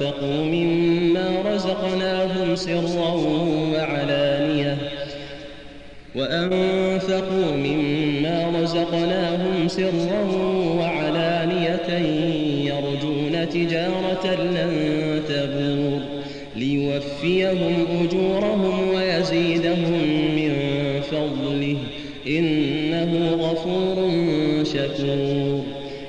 وأنفقوا مما رزقناهم سرا وعلانية وأنفقوا مما رزقناهم سرا وعلانية يرجون تجارة لن تبور ليوفيهم أجورهم ويزيدهم من فضله إنه غفور شكور